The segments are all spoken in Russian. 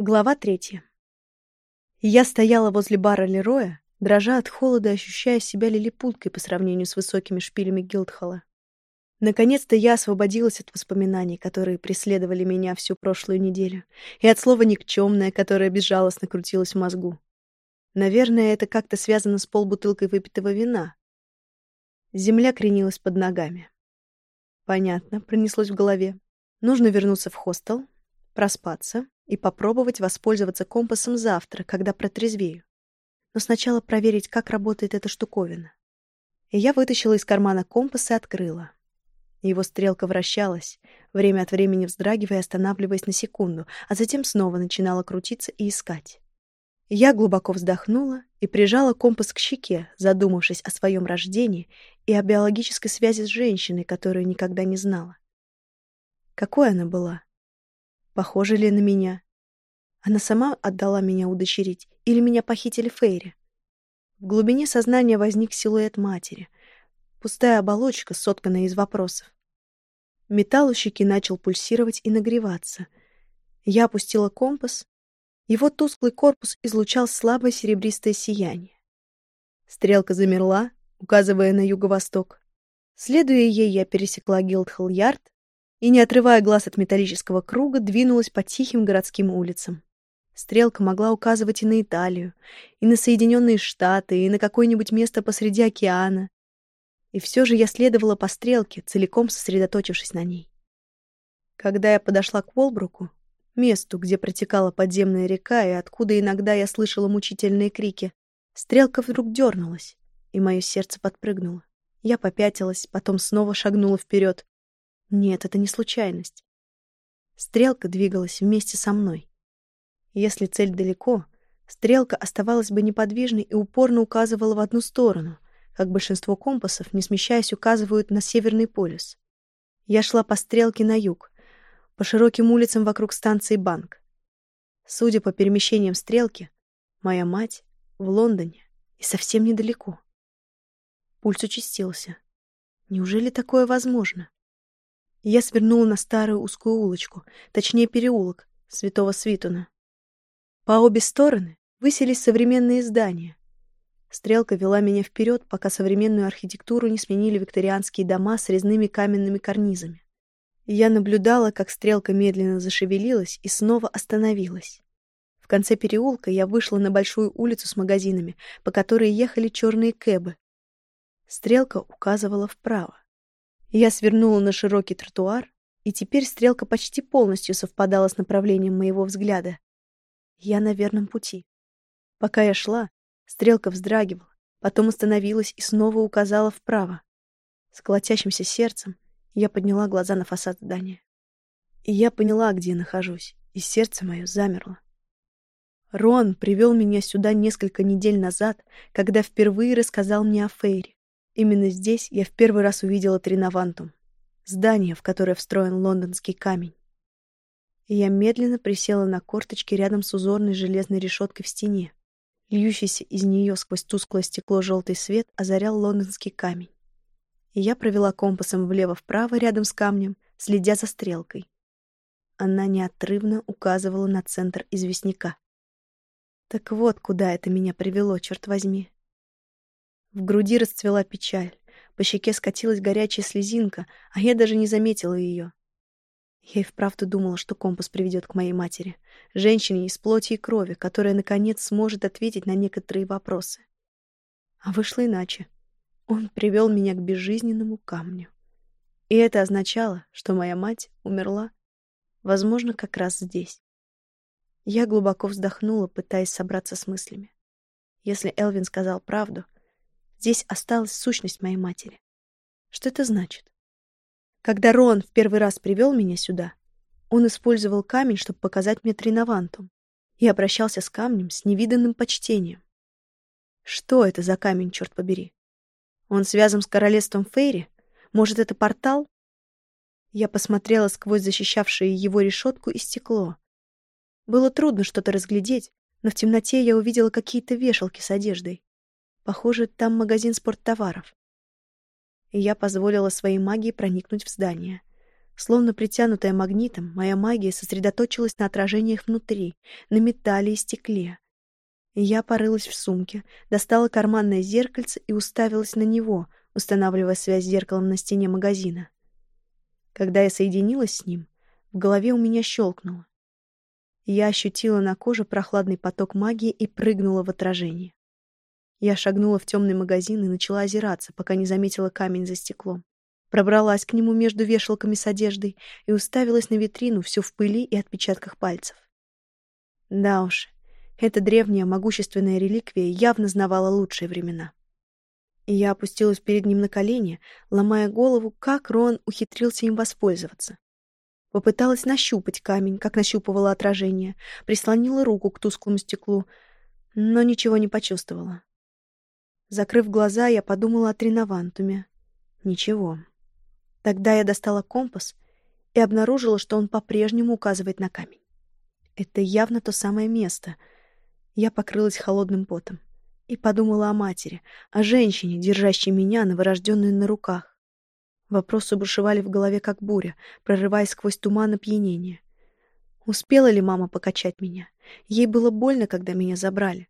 Глава третья. Я стояла возле бара Лероя, дрожа от холода, ощущая себя лилипуткой по сравнению с высокими шпилями Гилдхолла. Наконец-то я освободилась от воспоминаний, которые преследовали меня всю прошлую неделю, и от слова «никчемное», которое безжалостно крутилось в мозгу. Наверное, это как-то связано с полбутылкой выпитого вина. Земля кренилась под ногами. Понятно, пронеслось в голове. Нужно вернуться в хостел, проспаться и попробовать воспользоваться компасом завтра, когда протрезвею. Но сначала проверить, как работает эта штуковина. И я вытащила из кармана компас и открыла. Его стрелка вращалась, время от времени вздрагивая останавливаясь на секунду, а затем снова начинала крутиться и искать. Я глубоко вздохнула и прижала компас к щеке, задумавшись о своем рождении и о биологической связи с женщиной, которую никогда не знала. Какой она была? Похожа ли на меня? Она сама отдала меня удочерить или меня похитили Фейри? В глубине сознания возник силуэт матери. Пустая оболочка, сотканная из вопросов. Металл у щеки начал пульсировать и нагреваться. Я опустила компас. Его тусклый корпус излучал слабое серебристое сияние. Стрелка замерла, указывая на юго-восток. Следуя ей, я пересекла Гилдхолл-Ярд и, не отрывая глаз от металлического круга, двинулась по тихим городским улицам. Стрелка могла указывать и на Италию, и на Соединенные Штаты, и на какое-нибудь место посреди океана. И все же я следовала по стрелке, целиком сосредоточившись на ней. Когда я подошла к Волбруку, месту, где протекала подземная река и откуда иногда я слышала мучительные крики, стрелка вдруг дернулась, и мое сердце подпрыгнуло. Я попятилась, потом снова шагнула вперед, нет, это не случайность. Стрелка двигалась вместе со мной. Если цель далеко, стрелка оставалась бы неподвижной и упорно указывала в одну сторону, как большинство компасов, не смещаясь, указывают на Северный полюс. Я шла по стрелке на юг, по широким улицам вокруг станции Банк. Судя по перемещениям стрелки, моя мать в Лондоне и совсем недалеко. Пульс участился. Неужели такое возможно? Я свернула на старую узкую улочку, точнее переулок, Святого Свитуна. По обе стороны высились современные здания. Стрелка вела меня вперед, пока современную архитектуру не сменили викторианские дома с резными каменными карнизами. Я наблюдала, как стрелка медленно зашевелилась и снова остановилась. В конце переулка я вышла на большую улицу с магазинами, по которой ехали черные кэбы. Стрелка указывала вправо. Я свернула на широкий тротуар, и теперь стрелка почти полностью совпадала с направлением моего взгляда. Я на верном пути. Пока я шла, стрелка вздрагивала, потом остановилась и снова указала вправо. С колотящимся сердцем я подняла глаза на фасад здания. И я поняла, где нахожусь, и сердце мое замерло. Рон привел меня сюда несколько недель назад, когда впервые рассказал мне о Фейре. Именно здесь я в первый раз увидела Тринавантум, здание, в которое встроен лондонский камень. И я медленно присела на корточки рядом с узорной железной решеткой в стене. Льющийся из нее сквозь тусклое стекло желтый свет озарял лондонский камень. И я провела компасом влево-вправо рядом с камнем, следя за стрелкой. Она неотрывно указывала на центр известняка. Так вот, куда это меня привело, черт возьми. В груди расцвела печаль. По щеке скатилась горячая слезинка, а я даже не заметила ее. Я и вправду думала, что компас приведет к моей матери, женщине из плоти и крови, которая, наконец, сможет ответить на некоторые вопросы. А вышло иначе. Он привел меня к безжизненному камню. И это означало, что моя мать умерла, возможно, как раз здесь. Я глубоко вздохнула, пытаясь собраться с мыслями. Если Элвин сказал правду, Здесь осталась сущность моей матери. Что это значит? Когда Рон в первый раз привел меня сюда, он использовал камень, чтобы показать мне тринавантум, и обращался с камнем с невиданным почтением. Что это за камень, черт побери? Он связан с королевством Фейри? Может, это портал? Я посмотрела сквозь защищавшее его решетку и стекло. Было трудно что-то разглядеть, но в темноте я увидела какие-то вешалки с одеждой. Похоже, там магазин спорттоваров. И я позволила своей магии проникнуть в здание. Словно притянутая магнитом, моя магия сосредоточилась на отражениях внутри, на металле и стекле. Я порылась в сумке, достала карманное зеркальце и уставилась на него, устанавливая связь с зеркалом на стене магазина. Когда я соединилась с ним, в голове у меня щелкнуло. Я ощутила на коже прохладный поток магии и прыгнула в отражение. Я шагнула в темный магазин и начала озираться, пока не заметила камень за стеклом. Пробралась к нему между вешалками с одеждой и уставилась на витрину, всю в пыли и отпечатках пальцев. Да уж, эта древняя могущественная реликвия явно знавала лучшие времена. Я опустилась перед ним на колени, ломая голову, как Рон ухитрился им воспользоваться. Попыталась нащупать камень, как нащупывала отражение, прислонила руку к тусклому стеклу, но ничего не почувствовала. Закрыв глаза, я подумала о тренавантуме. Ничего. Тогда я достала компас и обнаружила, что он по-прежнему указывает на камень. Это явно то самое место. Я покрылась холодным потом и подумала о матери, о женщине, держащей меня, новорожденную на руках. Вопросы бушевали в голове, как буря, прорываясь сквозь туман опьянения. Успела ли мама покачать меня? Ей было больно, когда меня забрали.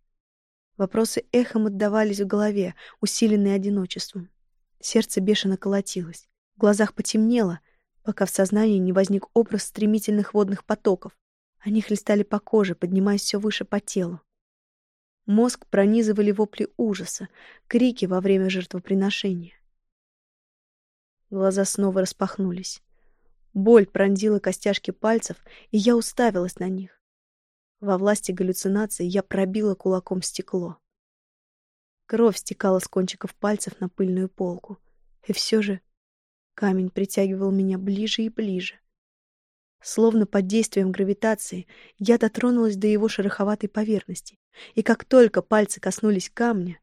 Вопросы эхом отдавались в голове, усиленные одиночеством. Сердце бешено колотилось. В глазах потемнело, пока в сознании не возник образ стремительных водных потоков. Они хлестали по коже, поднимаясь все выше по телу. Мозг пронизывали вопли ужаса, крики во время жертвоприношения. Глаза снова распахнулись. Боль пронзила костяшки пальцев, и я уставилась на них. Во власти галлюцинаций я пробила кулаком стекло. Кровь стекала с кончиков пальцев на пыльную полку. И все же камень притягивал меня ближе и ближе. Словно под действием гравитации, я дотронулась до его шероховатой поверхности, и как только пальцы коснулись камня,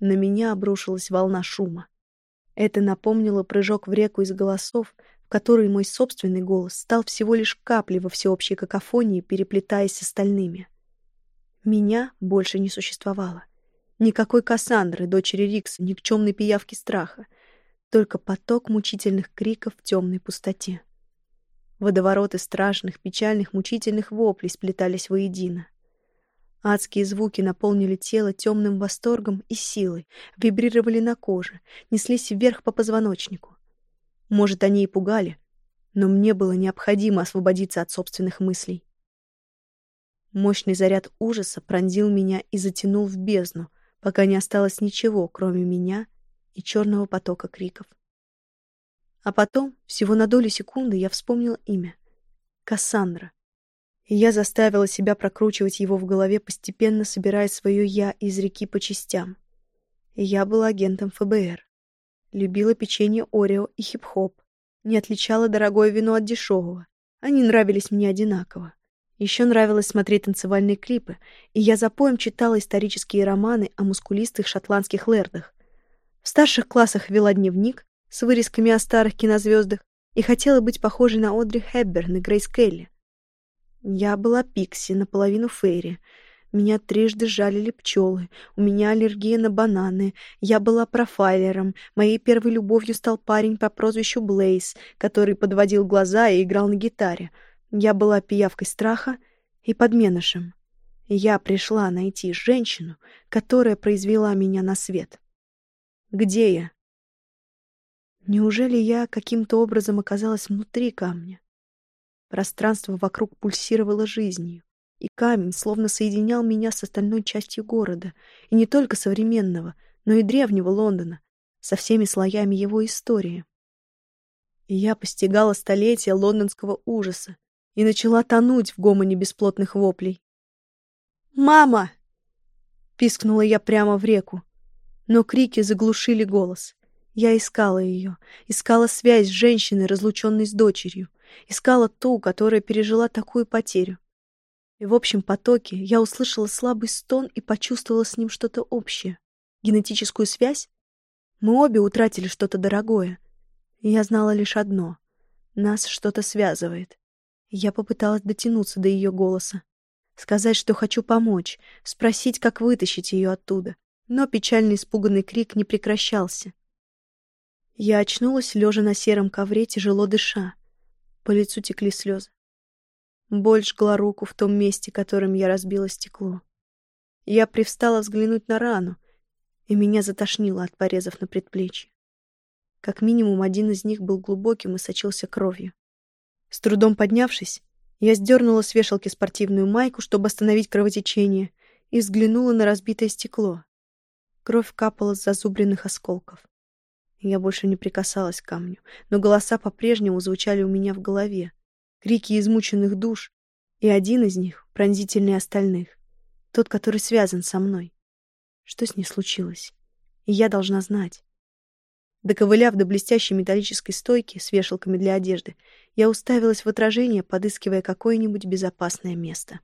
на меня обрушилась волна шума. Это напомнило прыжок в реку из голосов, в которой мой собственный голос стал всего лишь каплей во всеобщей какофонии, переплетаясь с остальными. Меня больше не существовало. Никакой Кассандры, дочери Рикса, никчемной пиявки страха. Только поток мучительных криков в темной пустоте. Водовороты страшных, печальных, мучительных воплей сплетались воедино. Адские звуки наполнили тело темным восторгом и силой, вибрировали на коже, неслись вверх по позвоночнику. Может, они и пугали, но мне было необходимо освободиться от собственных мыслей. Мощный заряд ужаса пронзил меня и затянул в бездну, пока не осталось ничего, кроме меня и черного потока криков. А потом, всего на долю секунды, я вспомнила имя — Кассандра и я заставила себя прокручивать его в голове, постепенно собирая свое «я» из реки по частям. И я была агентом ФБР. Любила печенье Орео и хип-хоп. Не отличала дорогое вино от дешевого. Они нравились мне одинаково. Еще нравилось смотреть танцевальные клипы, и я за поем читала исторические романы о мускулистых шотландских лэрдах. В старших классах вела дневник с вырезками о старых кинозвездах и хотела быть похожей на Одри Хепберн и Грейс Келли. Я была Пикси, наполовину Фейри. Меня трижды жалили пчелы. У меня аллергия на бананы. Я была профайлером. Моей первой любовью стал парень по прозвищу Блейз, который подводил глаза и играл на гитаре. Я была пиявкой страха и подменышем. Я пришла найти женщину, которая произвела меня на свет. Где я? Неужели я каким-то образом оказалась внутри камня? Пространство вокруг пульсировало жизнью, и камень словно соединял меня с остальной частью города, и не только современного, но и древнего Лондона, со всеми слоями его истории. И я постигала столетия лондонского ужаса и начала тонуть в гомоне бесплотных воплей. «Мама!» — пискнула я прямо в реку, но крики заглушили голос. Я искала ее, искала связь с женщиной, разлученной с дочерью, Искала ту, которая пережила такую потерю. И в общем потоке я услышала слабый стон и почувствовала с ним что-то общее. Генетическую связь? Мы обе утратили что-то дорогое. И я знала лишь одно — нас что-то связывает. Я попыталась дотянуться до ее голоса. Сказать, что хочу помочь, спросить, как вытащить ее оттуда. Но печальный испуганный крик не прекращался. Я очнулась, лежа на сером ковре, тяжело дыша. По лицу текли слезы. Боль жгла руку в том месте, которым я разбила стекло. Я привстала взглянуть на рану, и меня затошнило от порезов на предплечье. Как минимум один из них был глубоким и сочился кровью. С трудом поднявшись, я сдернула с вешалки спортивную майку, чтобы остановить кровотечение, и взглянула на разбитое стекло. Кровь капала с зазубренных осколков. Я больше не прикасалась к камню, но голоса по-прежнему звучали у меня в голове. Крики измученных душ, и один из них пронзительнее остальных. Тот, который связан со мной. Что с ней случилось? И я должна знать. Доковыляв до блестящей металлической стойки с вешалками для одежды, я уставилась в отражение, подыскивая какое-нибудь безопасное место.